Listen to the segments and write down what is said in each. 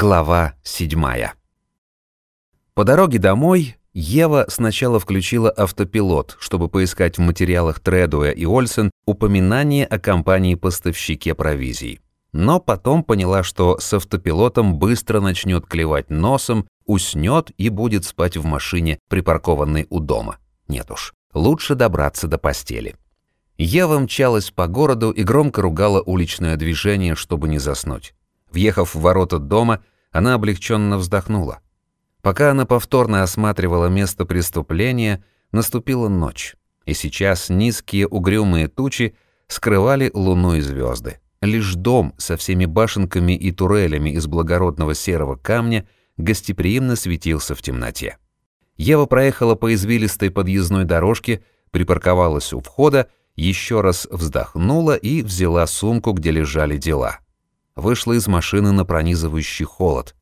Глава 7. По дороге домой Ева сначала включила автопилот, чтобы поискать в материалах Тредуя и Ольсен упоминание о компании-поставщике провизии. Но потом поняла, что с автопилотом быстро начнет клевать носом, уснет и будет спать в машине, припаркованной у дома. Нет уж, лучше добраться до постели. Ева мчалась по городу и громко ругала уличное движение, чтобы не заснуть. Въехав в ворота дома, она облегченно вздохнула. Пока она повторно осматривала место преступления, наступила ночь, и сейчас низкие угрюмые тучи скрывали луну и звезды. Лишь дом со всеми башенками и турелями из благородного серого камня гостеприимно светился в темноте. Ева проехала по извилистой подъездной дорожке, припарковалась у входа, еще раз вздохнула и взяла сумку, где лежали дела вышла из машины на пронизывающий холод.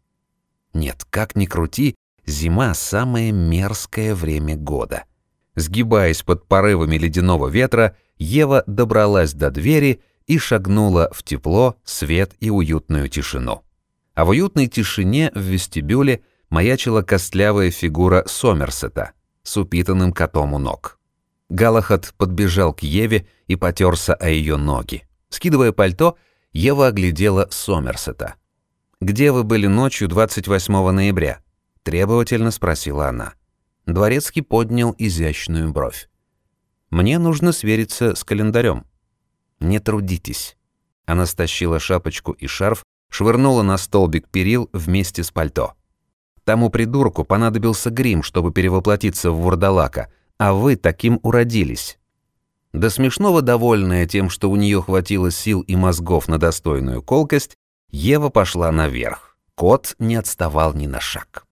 Нет, как ни крути, зима — самое мерзкое время года. Сгибаясь под порывами ледяного ветра, Ева добралась до двери и шагнула в тепло, свет и уютную тишину. А в уютной тишине в вестибюле маячила костлявая фигура Сомерсета с упитанным котом у ног. Галахад подбежал к Еве и потерся о ее ноги. Скидывая пальто, Ева оглядела Сомерсета. «Где вы были ночью 28 ноября?» – требовательно спросила она. Дворецкий поднял изящную бровь. «Мне нужно свериться с календарем». «Не трудитесь». Она стащила шапочку и шарф, швырнула на столбик перил вместе с пальто. Тому придурку понадобился грим, чтобы перевоплотиться в вурдалака, а вы таким уродились. До смешного довольная тем, что у нее хватило сил и мозгов на достойную колкость, Ева пошла наверх. Кот не отставал ни на шаг.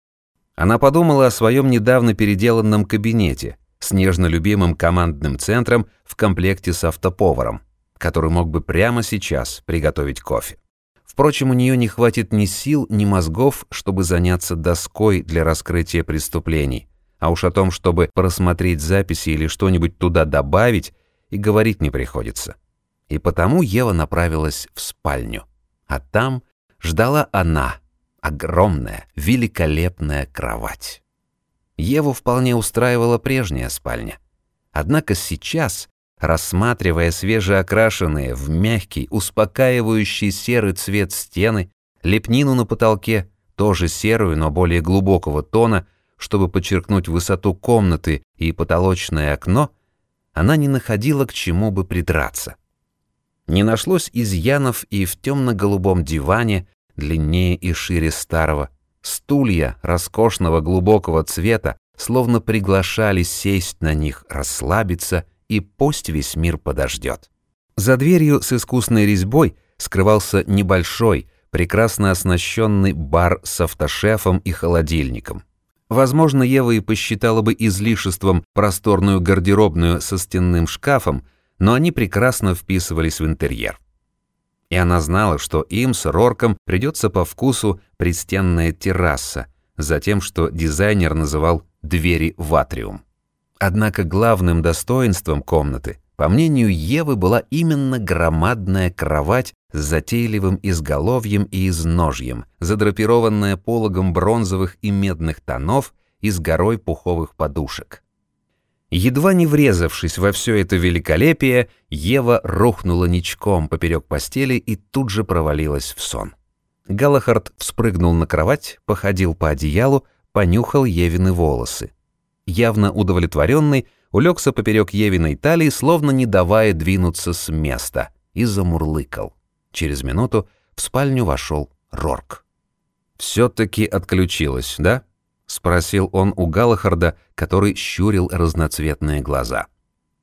Она подумала о своем недавно переделанном кабинете с нежно любимым командным центром в комплекте с автоповаром, который мог бы прямо сейчас приготовить кофе. Впрочем, у нее не хватит ни сил, ни мозгов, чтобы заняться доской для раскрытия преступлений. А уж о том, чтобы просмотреть записи или что-нибудь туда добавить, и говорить не приходится. И потому Ева направилась в спальню. А там ждала она, огромная, великолепная кровать. Еву вполне устраивала прежняя спальня. Однако сейчас, рассматривая свежеокрашенные в мягкий, успокаивающий серый цвет стены, лепнину на потолке, тоже серую, но более глубокого тона, чтобы подчеркнуть высоту комнаты и потолочное окно — она не находила к чему бы придраться. Не нашлось изъянов и в темно-голубом диване, длиннее и шире старого. Стулья роскошного глубокого цвета словно приглашали сесть на них, расслабиться, и пусть весь мир подождет. За дверью с искусной резьбой скрывался небольшой, прекрасно оснащенный бар с автошефом и холодильником. Возможно, Ева и посчитала бы излишеством просторную гардеробную со стенным шкафом, но они прекрасно вписывались в интерьер. И она знала, что им с Рорком придется по вкусу предстенная терраса, за тем, что дизайнер называл «двери в атриум». Однако главным достоинством комнаты, по мнению Евы, была именно громадная кровать с затейливым изголовьем и изножьем, задрапированная пологом бронзовых и медных тонов и с горой пуховых подушек. Едва не врезавшись во все это великолепие, Ева рухнула ничком поперек постели и тут же провалилась в сон. Галахард вспрыгнул на кровать, походил по одеялу, понюхал Евины волосы. Явно удовлетворенный, улегся поперек Евиной талии, словно не давая двинуться с места, и замурлыкал. Через минуту в спальню вошел Рорк. «Все-таки отключилась, да?» — спросил он у Галахарда, который щурил разноцветные глаза.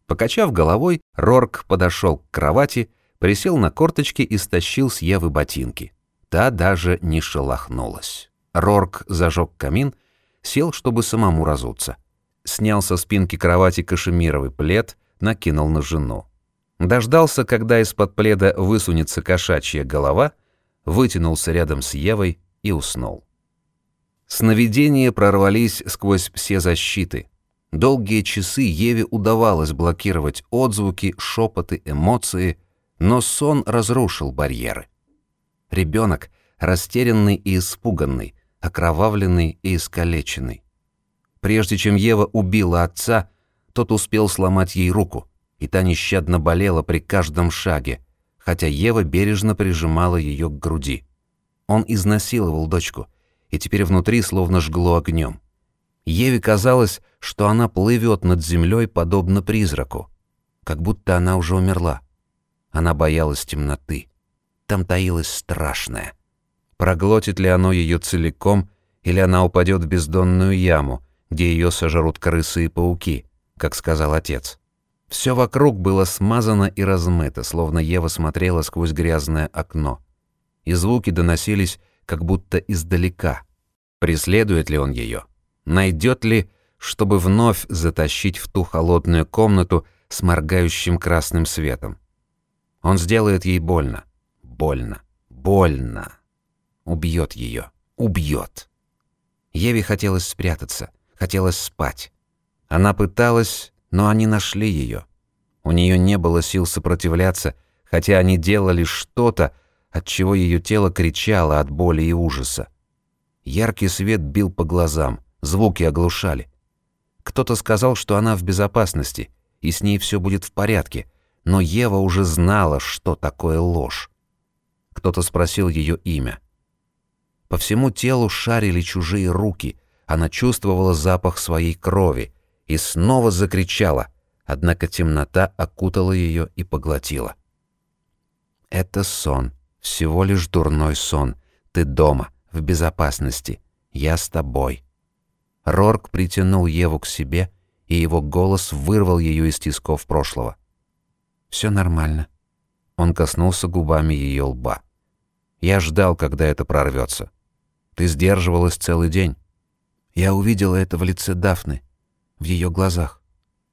Покачав головой, Рорк подошел к кровати, присел на корточки и стащил с Евы ботинки. Та даже не шелохнулась. Рорк зажег камин, сел, чтобы самому разуться. Снял со спинки кровати кашемировый плед, накинул на жену. Дождался, когда из-под пледа высунется кошачья голова, вытянулся рядом с Евой и уснул. Сновидения прорвались сквозь все защиты. Долгие часы Еве удавалось блокировать отзвуки, шепоты, эмоции, но сон разрушил барьеры. Ребенок растерянный и испуганный, окровавленный и искалеченный. Прежде чем Ева убила отца, тот успел сломать ей руку, и та нещадно болела при каждом шаге, хотя Ева бережно прижимала ее к груди. Он изнасиловал дочку, и теперь внутри словно жгло огнем. Еве казалось, что она плывет над землей подобно призраку, как будто она уже умерла. Она боялась темноты. Там таилось страшное. Проглотит ли оно ее целиком, или она упадет в бездонную яму, где ее сожрут крысы и пауки, как сказал отец. Все вокруг было смазано и размыто, словно Ева смотрела сквозь грязное окно. И звуки доносились как будто издалека. Преследует ли он ее? Найдет ли, чтобы вновь затащить в ту холодную комнату с моргающим красным светом? Он сделает ей больно. Больно. Больно. Убьет ее. Убьет. Еве хотелось спрятаться, хотелось спать. Она пыталась, но они нашли ее. У нее не было сил сопротивляться, хотя они делали что-то, от чего ее тело кричало от боли и ужаса. Яркий свет бил по глазам, звуки оглушали. Кто-то сказал, что она в безопасности, и с ней все будет в порядке, но Ева уже знала, что такое ложь. Кто-то спросил ее имя. По всему телу шарили чужие руки, она чувствовала запах своей крови и снова закричала, однако темнота окутала ее и поглотила. «Это сон, всего лишь дурной сон. Ты дома, в безопасности. Я с тобой». Рорк притянул Еву к себе, и его голос вырвал ее из тисков прошлого. Все нормально». Он коснулся губами ее лба. «Я ждал, когда это прорвется. Ты сдерживалась целый день. Я увидела это в лице Дафны, в ее глазах.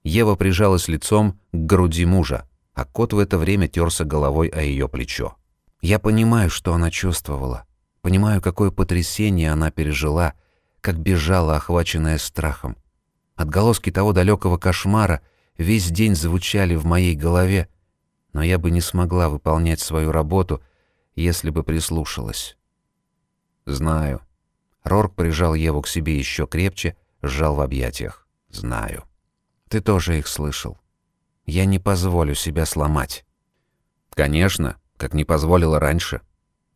Ева прижалась лицом к груди мужа, а кот в это время терся головой о ее плечо. Я понимаю, что она чувствовала. Понимаю, какое потрясение она пережила, как бежала, охваченная страхом. Отголоски того далекого кошмара весь день звучали в моей голове, но я бы не смогла выполнять свою работу, если бы прислушалась. Знаю. Рорк прижал Еву к себе еще крепче, сжал в объятиях. Знаю. Ты тоже их слышал. Я не позволю себя сломать. Конечно, как не позволила раньше.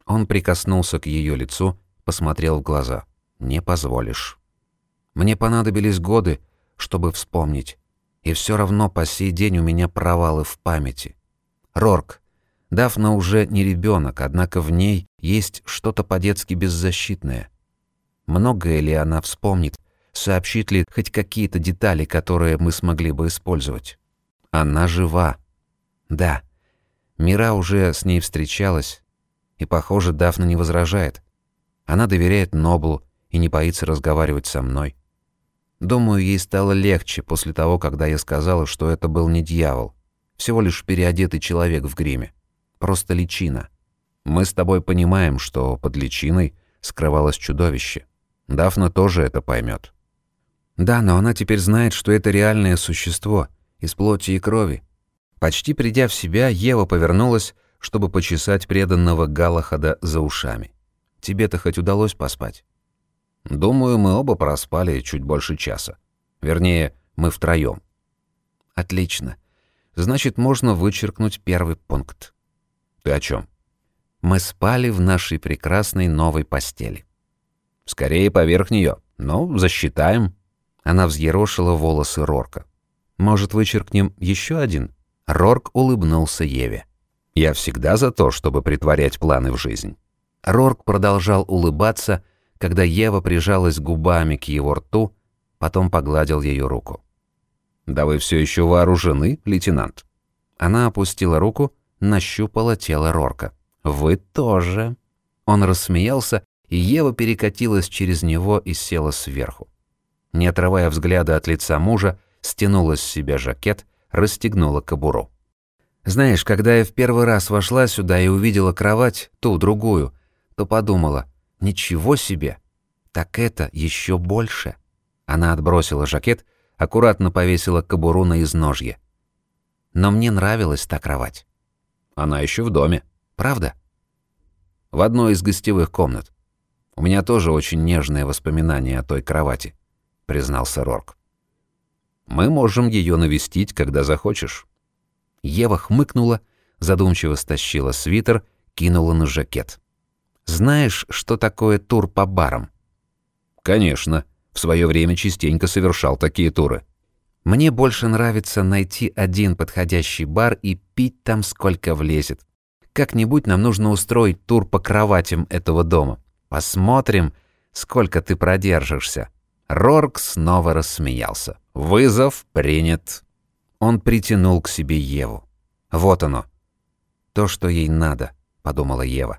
Он прикоснулся к ее лицу, посмотрел в глаза. Не позволишь. Мне понадобились годы, чтобы вспомнить. И все равно по сей день у меня провалы в памяти. Рорк, Дафна уже не ребенок, однако в ней есть что-то по-детски беззащитное. Многое ли она вспомнит, сообщит ли хоть какие-то детали, которые мы смогли бы использовать? Она жива. Да. Мира уже с ней встречалась, и, похоже, Дафна не возражает. Она доверяет Ноблу и не боится разговаривать со мной. Думаю, ей стало легче после того, когда я сказала, что это был не дьявол, всего лишь переодетый человек в гриме просто личина. Мы с тобой понимаем, что под личиной скрывалось чудовище. Дафна тоже это поймет. Да, но она теперь знает, что это реальное существо, из плоти и крови. Почти придя в себя, Ева повернулась, чтобы почесать преданного Галахада за ушами. Тебе-то хоть удалось поспать? Думаю, мы оба проспали чуть больше часа. Вернее, мы втроем. Отлично. Значит, можно вычеркнуть первый пункт. Ты о чем? Мы спали в нашей прекрасной новой постели. Скорее поверх нее. Ну, засчитаем. Она взъерошила волосы Рорка. Может, вычеркнем еще один? Рорк улыбнулся Еве. Я всегда за то, чтобы притворять планы в жизнь. Рорк продолжал улыбаться, когда Ева прижалась губами к его рту, потом погладил ее руку. «Да вы все еще вооружены, лейтенант?» Она опустила руку, нащупала тело Рорка. «Вы тоже». Он рассмеялся, и Ева перекатилась через него и села сверху. Не отрывая взгляда от лица мужа, стянула с себя жакет, расстегнула кобуру. «Знаешь, когда я в первый раз вошла сюда и увидела кровать, ту, другую, то подумала, ничего себе, так это еще больше». Она отбросила жакет, аккуратно повесила кобуру на изножье. Но мне нравилась та кровать. Она еще в доме. Правда? в одной из гостевых комнат. У меня тоже очень нежные воспоминания о той кровати, признался Рорк. Мы можем ее навестить, когда захочешь. Ева хмыкнула, задумчиво стащила свитер, кинула на жакет. Знаешь, что такое тур по барам? Конечно, в свое время частенько совершал такие туры. Мне больше нравится найти один подходящий бар и пить там сколько влезет. Как-нибудь нам нужно устроить тур по кроватям этого дома. Посмотрим, сколько ты продержишься. Рорк снова рассмеялся. Вызов принят. Он притянул к себе Еву. Вот оно. То, что ей надо, подумала Ева.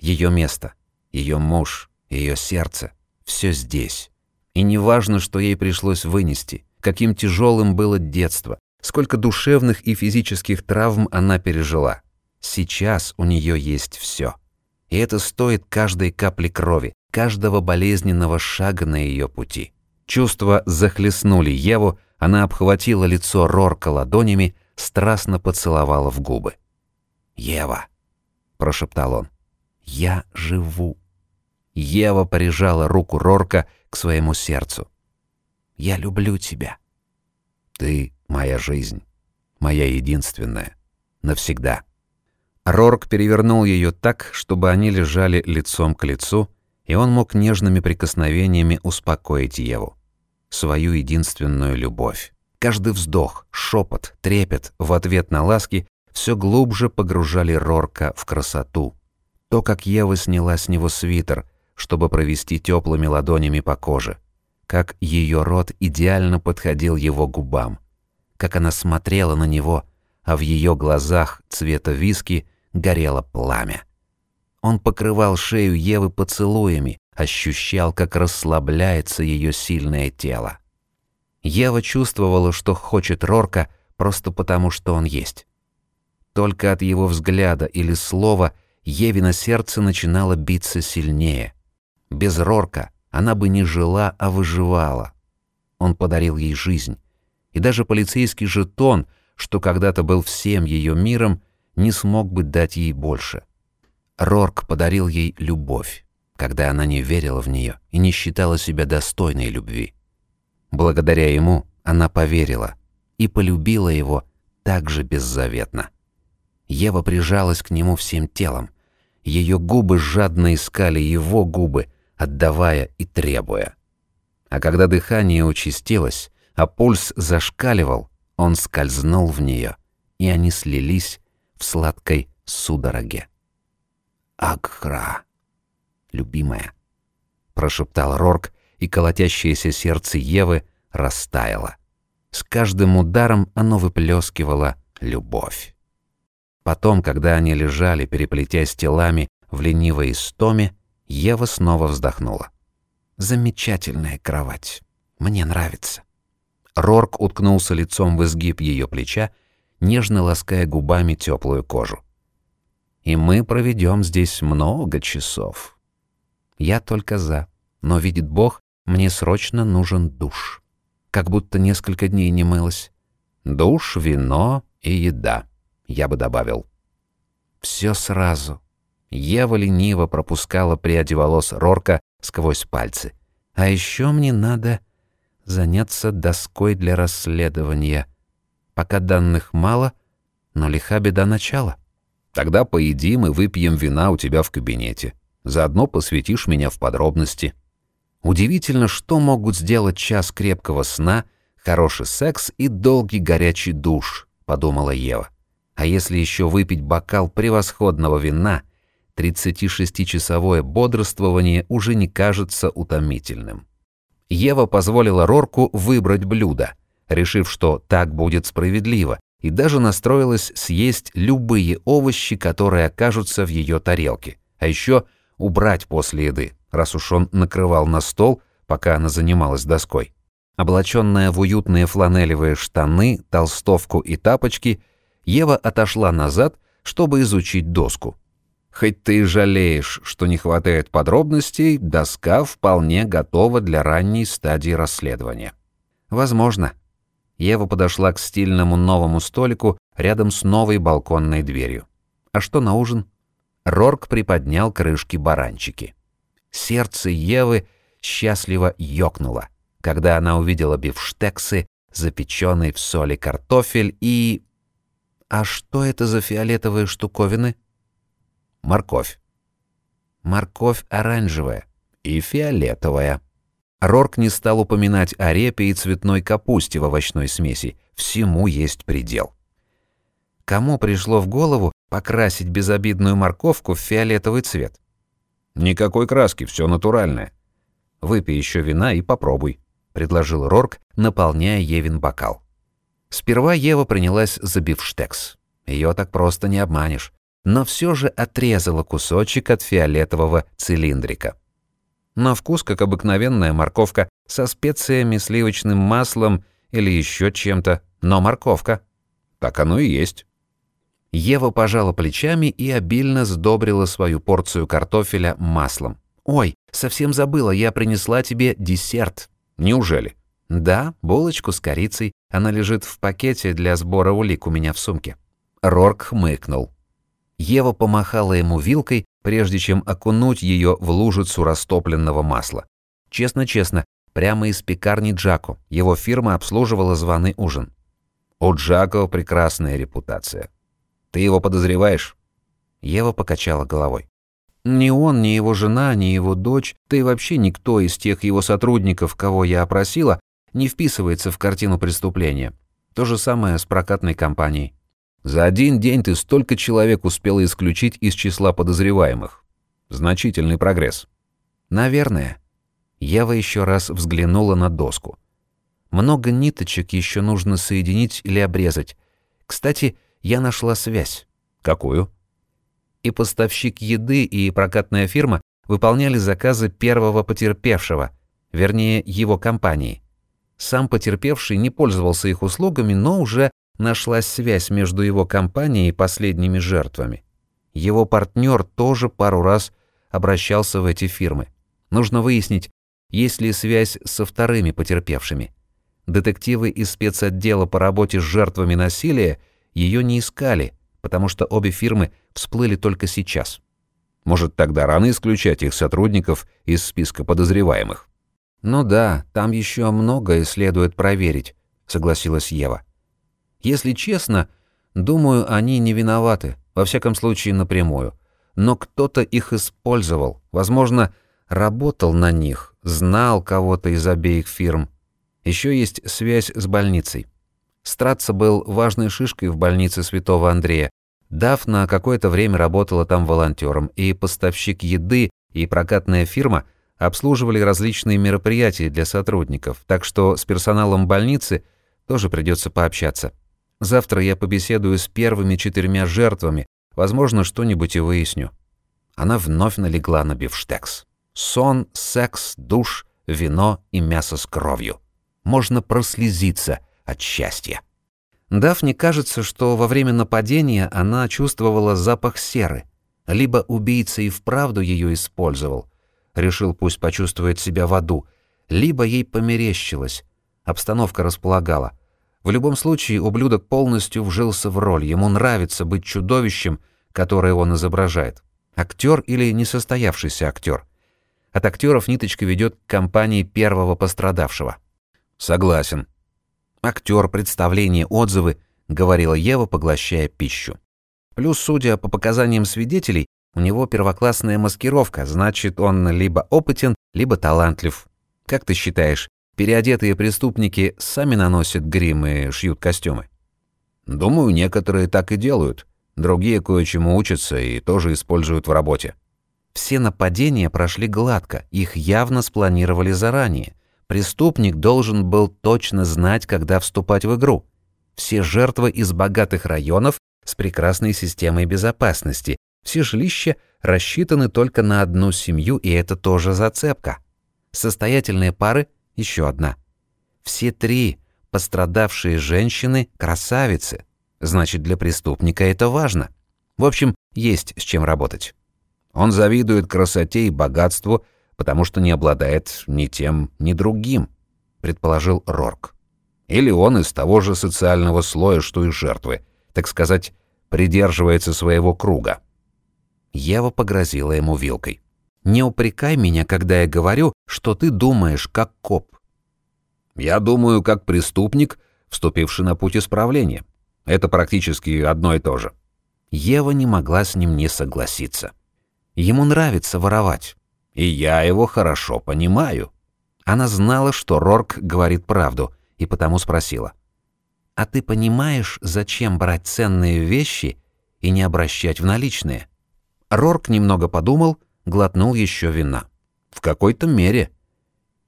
Ее место, ее муж, ее сердце все здесь. И не важно, что ей пришлось вынести, каким тяжелым было детство, сколько душевных и физических травм она пережила. Сейчас у нее есть все. И это стоит каждой капли крови, каждого болезненного шага на ее пути. Чувства захлестнули Еву, она обхватила лицо Рорка ладонями, страстно поцеловала в губы. «Ева», — прошептал он, — «я живу». Ева прижала руку Рорка к своему сердцу. «Я люблю тебя». «Ты моя жизнь, моя единственная, навсегда». Рорк перевернул ее так, чтобы они лежали лицом к лицу, и он мог нежными прикосновениями успокоить Еву. Свою единственную любовь. Каждый вздох, шепот, трепет в ответ на ласки все глубже погружали Рорка в красоту. То, как Ева сняла с него свитер, чтобы провести теплыми ладонями по коже, как ее рот идеально подходил его губам, как она смотрела на него, а в ее глазах цвета виски горело пламя. Он покрывал шею Евы поцелуями, ощущал, как расслабляется ее сильное тело. Ева чувствовала, что хочет Рорка просто потому, что он есть. Только от его взгляда или слова Евино сердце начинало биться сильнее. Без Рорка она бы не жила, а выживала. Он подарил ей жизнь. И даже полицейский жетон, что когда-то был всем ее миром, не смог бы дать ей больше. Рорк подарил ей любовь, когда она не верила в нее и не считала себя достойной любви. Благодаря ему она поверила и полюбила его так же беззаветно. Ева прижалась к нему всем телом. Ее губы жадно искали его губы, отдавая и требуя. А когда дыхание участилось, а пульс зашкаливал, он скользнул в нее, и они слились в сладкой судороге. «Акра, любимая», — прошептал Рорк, и колотящееся сердце Евы растаяло. С каждым ударом оно выплескивало любовь. Потом, когда они лежали, переплетясь телами в ленивой истоме, Ева снова вздохнула. «Замечательная кровать. Мне нравится». Рорк уткнулся лицом в изгиб ее плеча нежно лаская губами теплую кожу. «И мы проведем здесь много часов. Я только за, но, видит Бог, мне срочно нужен душ. Как будто несколько дней не мылась. Душ, вино и еда, я бы добавил. Все сразу». Ева лениво пропускала пряди волос Рорка сквозь пальцы. «А еще мне надо заняться доской для расследования», Пока данных мало, но лиха беда начала. Тогда поедим и выпьем вина у тебя в кабинете. Заодно посвятишь меня в подробности. Удивительно, что могут сделать час крепкого сна, хороший секс и долгий горячий душ, подумала Ева. А если еще выпить бокал превосходного вина, 36-часовое бодрствование уже не кажется утомительным. Ева позволила Рорку выбрать блюдо, решив, что так будет справедливо, и даже настроилась съесть любые овощи, которые окажутся в ее тарелке, а еще убрать после еды, раз уж он накрывал на стол, пока она занималась доской. Облаченная в уютные фланелевые штаны, толстовку и тапочки, Ева отошла назад, чтобы изучить доску. Хоть ты и жалеешь, что не хватает подробностей, доска вполне готова для ранней стадии расследования. Возможно, Ева подошла к стильному новому столику рядом с новой балконной дверью. «А что на ужин?» Рорк приподнял крышки баранчики. Сердце Евы счастливо ёкнуло, когда она увидела бифштексы, запеченный в соли картофель и... А что это за фиолетовые штуковины? Морковь. Морковь оранжевая и фиолетовая. Рорк не стал упоминать о репе и цветной капусте в овощной смеси. Всему есть предел. Кому пришло в голову покрасить безобидную морковку в фиолетовый цвет? Никакой краски, все натуральное. Выпей еще вина и попробуй, предложил Рорк, наполняя Евин бокал. Сперва Ева принялась за бифштекс. Ее так просто не обманешь, но все же отрезала кусочек от фиолетового цилиндрика. На вкус как обыкновенная морковка со специями, сливочным маслом или еще чем-то, но морковка. Так оно и есть. Ева пожала плечами и обильно сдобрила свою порцию картофеля маслом. «Ой, совсем забыла, я принесла тебе десерт». «Неужели?» «Да, булочку с корицей. Она лежит в пакете для сбора улик у меня в сумке». Рорк хмыкнул. Ева помахала ему вилкой, прежде чем окунуть ее в лужицу растопленного масла. Честно-честно, прямо из пекарни Джако. Его фирма обслуживала званый ужин. У Джако прекрасная репутация. Ты его подозреваешь?» Ева покачала головой. «Ни он, ни его жена, ни его дочь, да и вообще никто из тех его сотрудников, кого я опросила, не вписывается в картину преступления. То же самое с прокатной компанией. За один день ты столько человек успела исключить из числа подозреваемых. Значительный прогресс. Наверное. Ева еще раз взглянула на доску. Много ниточек еще нужно соединить или обрезать. Кстати, я нашла связь. Какую? И поставщик еды, и прокатная фирма выполняли заказы первого потерпевшего, вернее, его компании. Сам потерпевший не пользовался их услугами, но уже нашлась связь между его компанией и последними жертвами. Его партнер тоже пару раз обращался в эти фирмы. Нужно выяснить, есть ли связь со вторыми потерпевшими. Детективы из спецотдела по работе с жертвами насилия ее не искали, потому что обе фирмы всплыли только сейчас. Может, тогда рано исключать их сотрудников из списка подозреваемых? «Ну да, там еще многое следует проверить», — согласилась Ева. «Если честно, думаю, они не виноваты, во всяком случае напрямую. Но кто-то их использовал, возможно, работал на них, знал кого-то из обеих фирм. Еще есть связь с больницей. Стратца был важной шишкой в больнице Святого Андрея. Дав на какое-то время работала там волонтером, и поставщик еды, и прокатная фирма обслуживали различные мероприятия для сотрудников, так что с персоналом больницы тоже придется пообщаться. Завтра я побеседую с первыми четырьмя жертвами, возможно, что-нибудь и выясню. Она вновь налегла на бифштекс. Сон, секс, душ, вино и мясо с кровью. Можно прослезиться – от счастья. Дафне кажется, что во время нападения она чувствовала запах серы. Либо убийца и вправду ее использовал, решил пусть почувствует себя в аду, либо ей померещилось, обстановка располагала. В любом случае, ублюдок полностью вжился в роль, ему нравится быть чудовищем, которое он изображает. Актер или несостоявшийся актер. От актеров ниточка ведет к компании первого пострадавшего. Согласен, Актер, представление, отзывы, говорила Ева, поглощая пищу. Плюс, судя по показаниям свидетелей, у него первоклассная маскировка, значит, он либо опытен, либо талантлив. Как ты считаешь, переодетые преступники сами наносят грим и шьют костюмы? Думаю, некоторые так и делают. Другие кое-чему учатся и тоже используют в работе. Все нападения прошли гладко, их явно спланировали заранее. Преступник должен был точно знать, когда вступать в игру. Все жертвы из богатых районов с прекрасной системой безопасности. Все жилища рассчитаны только на одну семью, и это тоже зацепка. Состоятельные пары – еще одна. Все три пострадавшие женщины – красавицы. Значит, для преступника это важно. В общем, есть с чем работать. Он завидует красоте и богатству – потому что не обладает ни тем, ни другим, предположил Рорк. Или он из того же социального слоя, что и жертвы, так сказать, придерживается своего круга. Ева погрозила ему вилкой. «Не упрекай меня, когда я говорю, что ты думаешь как коп». «Я думаю, как преступник, вступивший на путь исправления. Это практически одно и то же». Ева не могла с ним не согласиться. Ему нравится воровать. И я его хорошо понимаю. Она знала, что Рорк говорит правду, и потому спросила. «А ты понимаешь, зачем брать ценные вещи и не обращать в наличные?» Рорк немного подумал, глотнул еще вина. «В какой-то мере.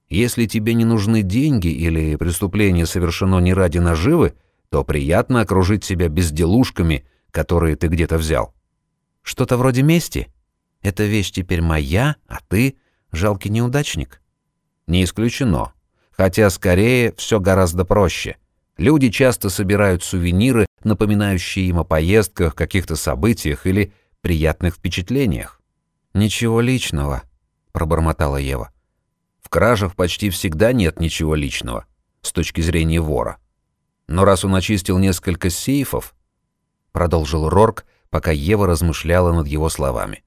Если тебе не нужны деньги или преступление совершено не ради наживы, то приятно окружить себя безделушками, которые ты где-то взял. Что-то вроде мести? Эта вещь теперь моя, а ты — жалкий неудачник? Не исключено. Хотя скорее все гораздо проще. Люди часто собирают сувениры, напоминающие им о поездках, каких-то событиях или приятных впечатлениях. «Ничего личного», — пробормотала Ева. «В кражах почти всегда нет ничего личного, с точки зрения вора. Но раз он очистил несколько сейфов, продолжил Рорк, пока Ева размышляла над его словами,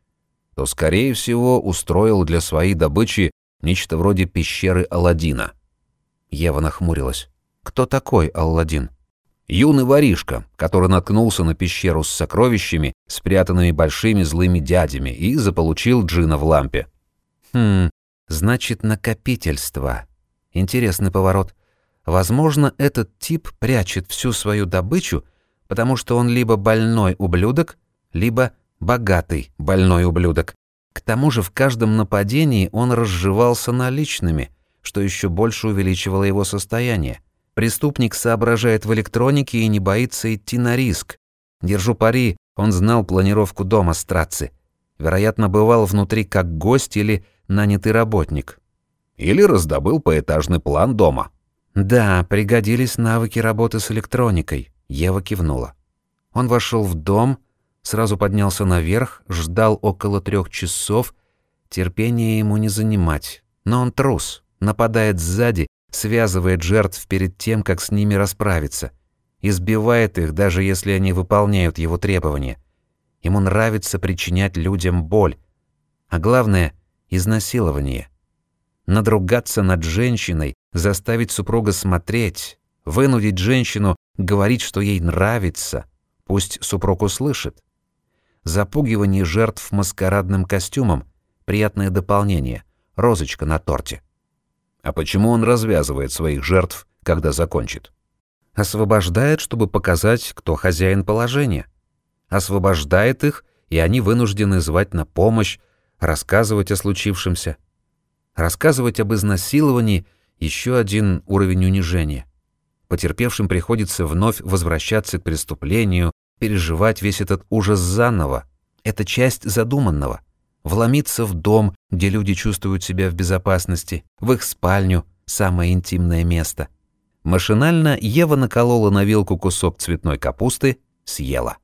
то, скорее всего, устроил для своей добычи нечто вроде пещеры Аладдина. Ева нахмурилась. «Кто такой Алладин?» Юный воришка, который наткнулся на пещеру с сокровищами, спрятанными большими злыми дядями, и заполучил джина в лампе. «Хм, значит, накопительство. Интересный поворот. Возможно, этот тип прячет всю свою добычу, потому что он либо больной ублюдок, либо богатый больной ублюдок. К тому же в каждом нападении он разживался наличными, что еще больше увеличивало его состояние. Преступник соображает в электронике и не боится идти на риск. Держу пари, он знал планировку дома Страци. Вероятно, бывал внутри как гость или нанятый работник. Или раздобыл поэтажный план дома. Да, пригодились навыки работы с электроникой. Ева кивнула. Он вошел в дом, сразу поднялся наверх, ждал около трех часов. Терпение ему не занимать. Но он трус, нападает сзади, связывает жертв перед тем, как с ними расправиться. Избивает их, даже если они выполняют его требования. Ему нравится причинять людям боль. А главное — изнасилование. Надругаться над женщиной, заставить супруга смотреть, вынудить женщину говорить, что ей нравится, пусть супруг услышит. Запугивание жертв маскарадным костюмом — приятное дополнение, розочка на торте. А почему он развязывает своих жертв, когда закончит? Освобождает, чтобы показать, кто хозяин положения. Освобождает их, и они вынуждены звать на помощь, рассказывать о случившемся. Рассказывать об изнасиловании — еще один уровень унижения. Потерпевшим приходится вновь возвращаться к преступлению, переживать весь этот ужас заново. Это часть задуманного. Вломиться в дом, где люди чувствуют себя в безопасности, в их спальню, самое интимное место. Машинально Ева наколола на вилку кусок цветной капусты, съела.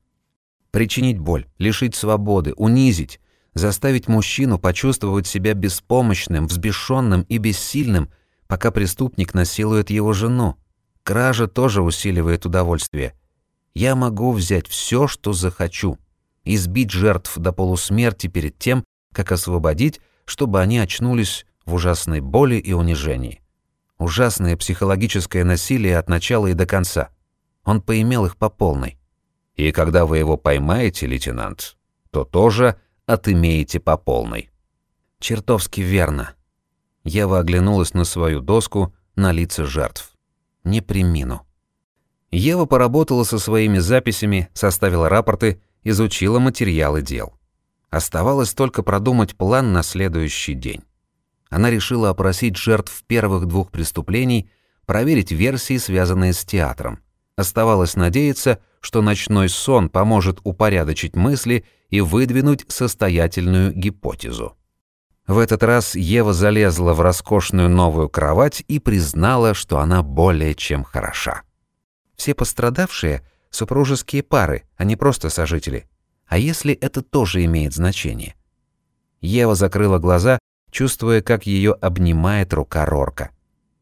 Причинить боль, лишить свободы, унизить, заставить мужчину почувствовать себя беспомощным, взбешенным и бессильным, пока преступник насилует его жену. Кража тоже усиливает удовольствие. Я могу взять все, что захочу, избить жертв до полусмерти перед тем, как освободить, чтобы они очнулись в ужасной боли и унижении. Ужасное психологическое насилие от начала и до конца. Он поимел их по полной. И когда вы его поймаете, лейтенант, то тоже отымеете по полной. Чертовски верно. Ева оглянулась на свою доску, на лица жертв не примину. Ева поработала со своими записями, составила рапорты, изучила материалы дел. Оставалось только продумать план на следующий день. Она решила опросить жертв первых двух преступлений, проверить версии, связанные с театром. Оставалось надеяться, что ночной сон поможет упорядочить мысли и выдвинуть состоятельную гипотезу. В этот раз Ева залезла в роскошную новую кровать и признала, что она более чем хороша. Все пострадавшие — супружеские пары, а не просто сожители. А если это тоже имеет значение? Ева закрыла глаза, чувствуя, как ее обнимает рука Рорка.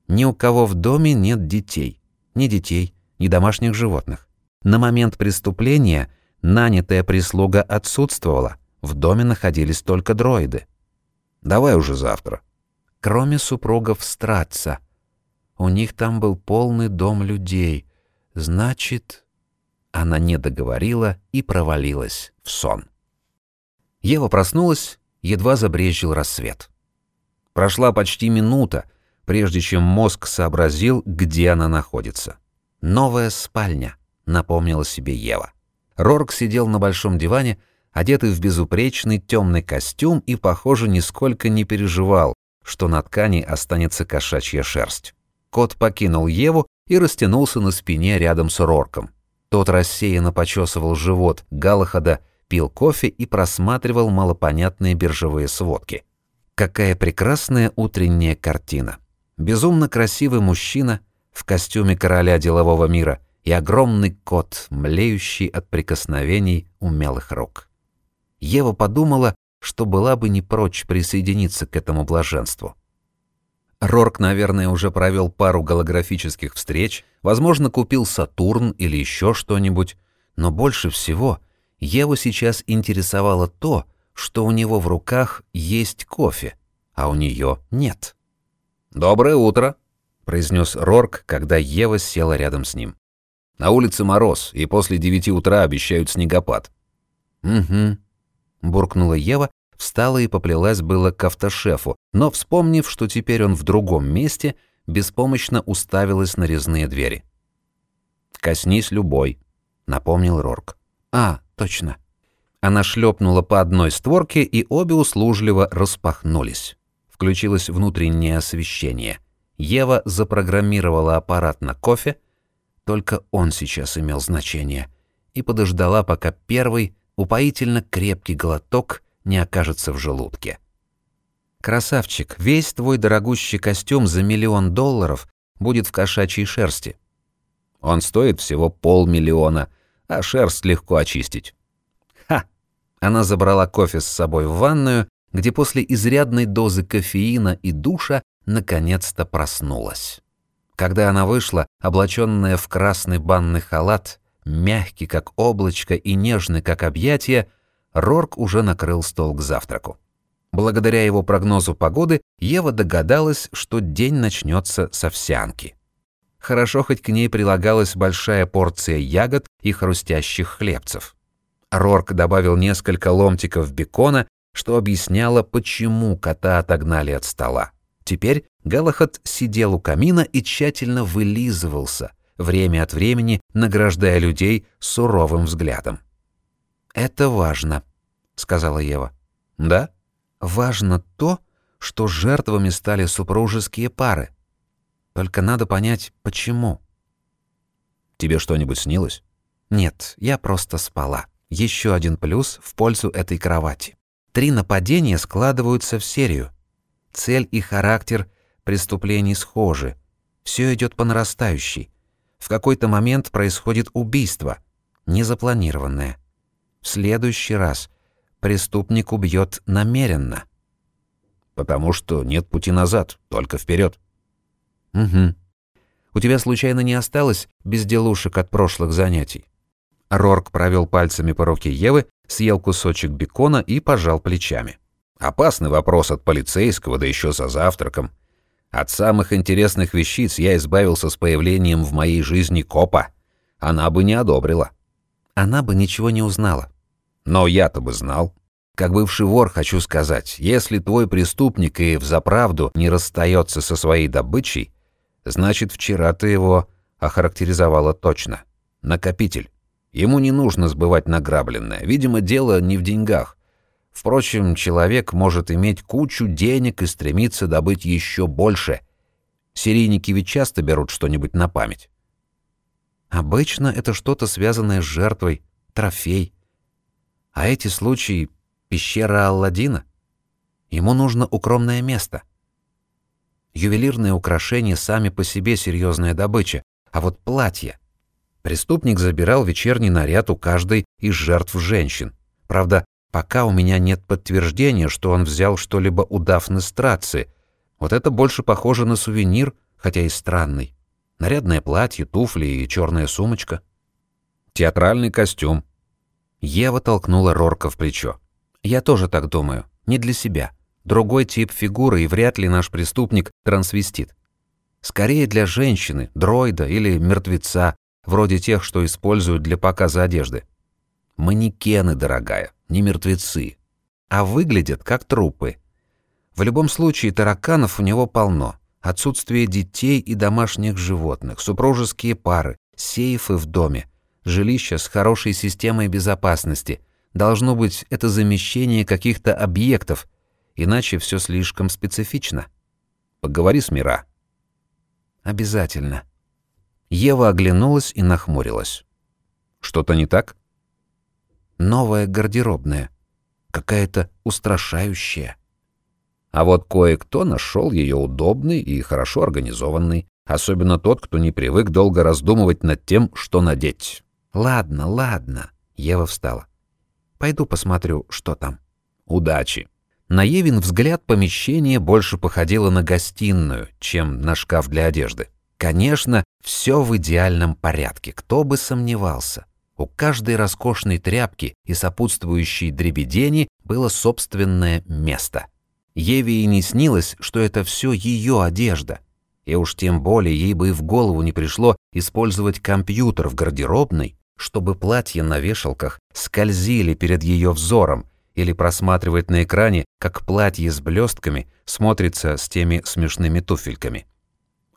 Ни у кого в доме нет детей. Ни детей, ни домашних животных. На момент преступления нанятая прислуга отсутствовала, В доме находились только дроиды. Давай уже завтра. Кроме супругов Стратца. У них там был полный дом людей. Значит... Она не договорила и провалилась в сон. Ева проснулась, едва забрезжил рассвет. Прошла почти минута, прежде чем мозг сообразил, где она находится. «Новая спальня», — напомнила себе Ева. Рорк сидел на большом диване, одетый в безупречный темный костюм и, похоже, нисколько не переживал, что на ткани останется кошачья шерсть. Кот покинул Еву и растянулся на спине рядом с Рорком. Тот рассеянно почесывал живот Галахада, пил кофе и просматривал малопонятные биржевые сводки. Какая прекрасная утренняя картина. Безумно красивый мужчина в костюме короля делового мира и огромный кот, млеющий от прикосновений умелых рук. Ева подумала, что была бы не прочь присоединиться к этому блаженству. Рорк, наверное, уже провел пару голографических встреч, возможно, купил Сатурн или еще что-нибудь, но больше всего Еву сейчас интересовало то, что у него в руках есть кофе, а у нее нет. «Доброе утро», — произнес Рорк, когда Ева села рядом с ним. «На улице мороз, и после девяти утра обещают снегопад». «Угу», — буркнула Ева, встала и поплелась было к автошефу, но, вспомнив, что теперь он в другом месте, беспомощно уставилась на резные двери. «Коснись любой», — напомнил Рорк. «А, точно». Она шлепнула по одной створке, и обе услужливо распахнулись включилось внутреннее освещение. Ева запрограммировала аппарат на кофе, только он сейчас имел значение, и подождала, пока первый упоительно крепкий глоток не окажется в желудке. «Красавчик, весь твой дорогущий костюм за миллион долларов будет в кошачьей шерсти. Он стоит всего полмиллиона, а шерсть легко очистить». «Ха!» Она забрала кофе с собой в ванную где после изрядной дозы кофеина и душа наконец-то проснулась. Когда она вышла, облаченная в красный банный халат, мягкий как облачко и нежный как объятие, Рорк уже накрыл стол к завтраку. Благодаря его прогнозу погоды Ева догадалась, что день начнется с овсянки. Хорошо, хоть к ней прилагалась большая порция ягод и хрустящих хлебцев. Рорк добавил несколько ломтиков бекона что объясняло, почему кота отогнали от стола. Теперь Галахат сидел у камина и тщательно вылизывался, время от времени награждая людей суровым взглядом. «Это важно», — сказала Ева. «Да?» «Важно то, что жертвами стали супружеские пары. Только надо понять, почему». «Тебе что-нибудь снилось?» «Нет, я просто спала. Еще один плюс в пользу этой кровати. Три нападения складываются в серию. Цель и характер преступлений схожи. Все идет по нарастающей. В какой-то момент происходит убийство, незапланированное. В следующий раз преступник убьет намеренно. Потому что нет пути назад, только вперед. Угу. У тебя случайно не осталось безделушек от прошлых занятий? Рорк провел пальцами по руке Евы, съел кусочек бекона и пожал плечами. Опасный вопрос от полицейского, да еще за завтраком. От самых интересных вещиц я избавился с появлением в моей жизни копа. Она бы не одобрила. Она бы ничего не узнала. Но я-то бы знал. Как бывший вор хочу сказать, если твой преступник и взаправду не расстается со своей добычей, значит, вчера ты его охарактеризовала точно. Накопитель. Ему не нужно сбывать награбленное. Видимо, дело не в деньгах. Впрочем, человек может иметь кучу денег и стремиться добыть еще больше. Серийники ведь часто берут что-нибудь на память. Обычно это что-то связанное с жертвой, трофей. А эти случаи — пещера Алладина. Ему нужно укромное место. Ювелирные украшения сами по себе серьезная добыча, а вот платье Преступник забирал вечерний наряд у каждой из жертв женщин. Правда, пока у меня нет подтверждения, что он взял что-либо у Дафны Страци. Вот это больше похоже на сувенир, хотя и странный. Нарядное платье, туфли и черная сумочка. Театральный костюм. Ева толкнула Рорка в плечо. Я тоже так думаю. Не для себя. Другой тип фигуры и вряд ли наш преступник трансвестит. Скорее для женщины, дроида или мертвеца, вроде тех, что используют для показа одежды. Манекены, дорогая, не мертвецы. А выглядят как трупы. В любом случае, тараканов у него полно. Отсутствие детей и домашних животных, супружеские пары, сейфы в доме, жилище с хорошей системой безопасности. Должно быть, это замещение каких-то объектов, иначе все слишком специфично. Поговори с Мира. Обязательно. Ева оглянулась и нахмурилась. Что-то не так? Новая гардеробная. Какая-то устрашающая. А вот кое-кто нашел ее удобный и хорошо организованный, особенно тот, кто не привык долго раздумывать над тем, что надеть. «Ладно, ладно», — Ева встала. «Пойду посмотрю, что там». «Удачи». На Евин взгляд помещение больше походило на гостиную, чем на шкаф для одежды. Конечно, все в идеальном порядке, кто бы сомневался. У каждой роскошной тряпки и сопутствующей дребедени было собственное место. Еве и не снилось, что это все ее одежда. И уж тем более ей бы и в голову не пришло использовать компьютер в гардеробной, чтобы платья на вешалках скользили перед ее взором или просматривать на экране, как платье с блестками смотрится с теми смешными туфельками.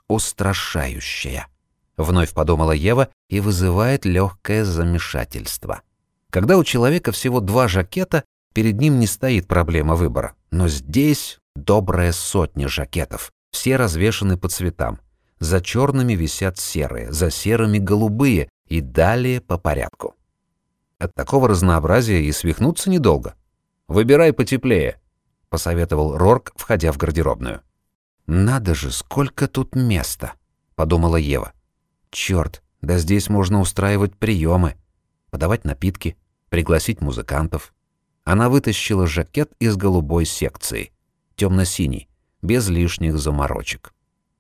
Устрашающая, вновь подумала Ева и вызывает легкое замешательство. Когда у человека всего два жакета, перед ним не стоит проблема выбора. Но здесь добрая сотня жакетов, все развешаны по цветам. За черными висят серые, за серыми голубые и далее по порядку. От такого разнообразия и свихнуться недолго. Выбирай потеплее, посоветовал Рорк, входя в гардеробную. Надо же, сколько тут места, подумала Ева. Черт, да здесь можно устраивать приемы, подавать напитки, пригласить музыкантов. Она вытащила жакет из голубой секции, темно-синий, без лишних заморочек.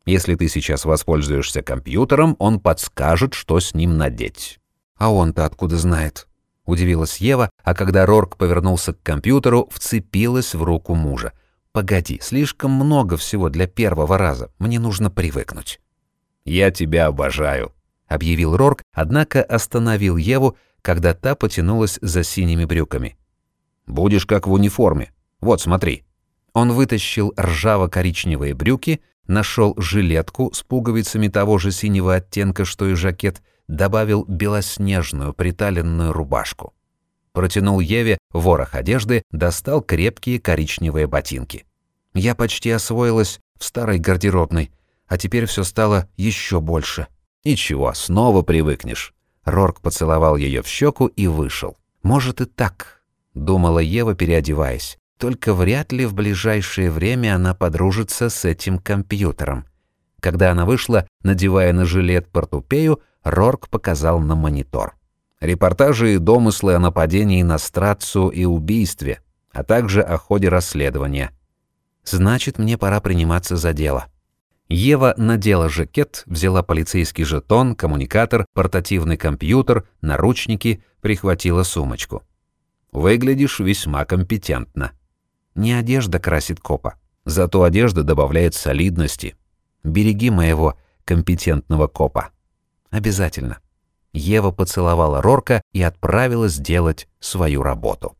Если ты сейчас воспользуешься компьютером, он подскажет, что с ним надеть. А он-то откуда знает? Удивилась Ева, а когда Рорк повернулся к компьютеру, вцепилась в руку мужа. «Погоди, слишком много всего для первого раза. Мне нужно привыкнуть». «Я тебя обожаю», — объявил Рорк, однако остановил Еву, когда та потянулась за синими брюками. Будешь как в униформе. Вот, смотри». Он вытащил ржаво-коричневые брюки, нашел жилетку с пуговицами того же синего оттенка, что и жакет, добавил белоснежную приталенную рубашку. Протянул Еве ворох одежды, достал крепкие коричневые ботинки. Я почти освоилась в старой гардеробной, а теперь все стало еще больше. Ничего, снова привыкнешь. Рорк поцеловал ее в щеку и вышел. Может и так, думала Ева, переодеваясь. Только вряд ли в ближайшее время она подружится с этим компьютером. Когда она вышла, надевая на жилет портупею, Рорк показал на монитор. Репортажи и домыслы о нападении на Страцу и убийстве, а также о ходе расследования. Значит, мне пора приниматься за дело. Ева надела жакет, взяла полицейский жетон, коммуникатор, портативный компьютер, наручники, прихватила сумочку. Выглядишь весьма компетентно. Не одежда красит копа, зато одежда добавляет солидности. Береги моего компетентного копа. Обязательно. Ева поцеловала Рорка и отправилась делать свою работу.